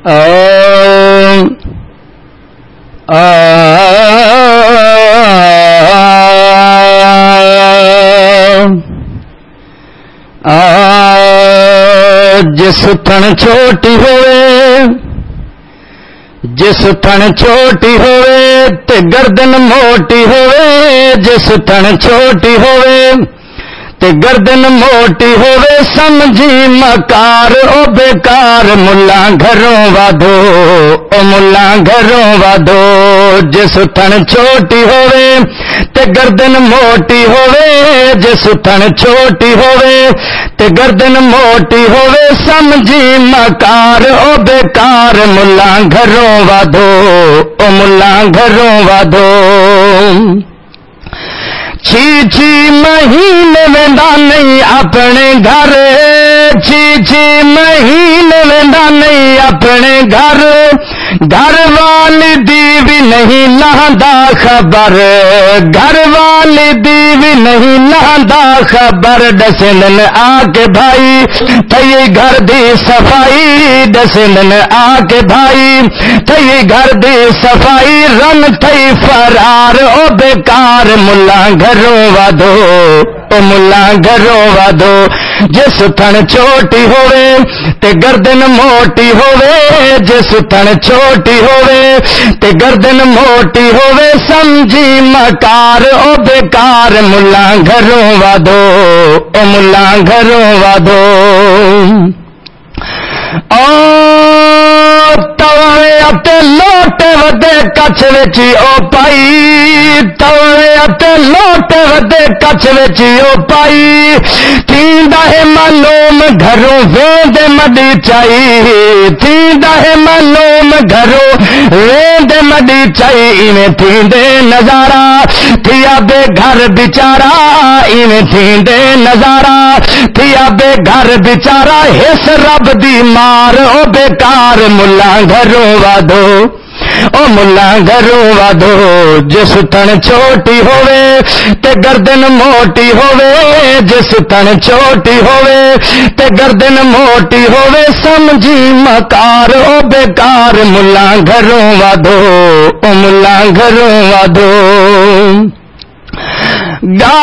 جس تھن چھوٹی ہوئے جس تھن چھوٹی ہوئے تے گردن موٹی ہوئے جس تھن چھوٹی ہوئے تے گردن موٹی ہوئے سمجھی مکار او بیکار ملا گھروں وادو او ملا گھروں وادو جس تھن چھوٹی ہوئے تے گردن موٹی ہوئے جس تھن چھوٹی ہوئے تے گردن موٹی ہوئے سمجھی مکار او بیکار ملا گھروں وادو او ملا گھروں وادو چھی چھی مہینے ویندا نہیں اپنے گھر چھی چھی مہینے ویندا نہیں اپنے گھر۔ گھر والی دی بھی نہیں نہدا خبر، گھر والی بھی نہیں نہدا خبر ڈسن آ کے بھائی تھی گھر دی صفائی ڈسن آ کے بھائی تھی گھر دی صفائی، رن تھی فرار، او بیکار ملا گھروں وادو او ملا گھروں وادو جس تھن چھوٹی ہوئے تے گردن موٹی ہوئے جس تھن چھوٹی ہوئے تے گردن موٹی ہوئے سمجھی مکار او بیکار ملا گھروں وادو او ملا گھروں وادو توڑے لوٹے ودے کچھ وچی او پائی توڑے لوٹے ودے کچھ وچی او پائی تیندا ہے معلوم گھروں ویند مڈی چائی تیندا ہے معلوم گھروں ویند مڈی چائی ایویں تیندے نظارہ تھیا بے گھر بیچارہ ایویں تیندے نظارہ تھیا بے گھر بیچارہ ہس رب دی مار او بیکار ملا گھروں وادو او ملا گھروں وادو جس تن چھوٹی ہوئے تے گردن موٹی ہوئے جس تن چھوٹی ہوئے تے گردن موٹی ہوئے سمجھی مکار او بیکار ملا گھروں وادو او ملا گھروں وادو گا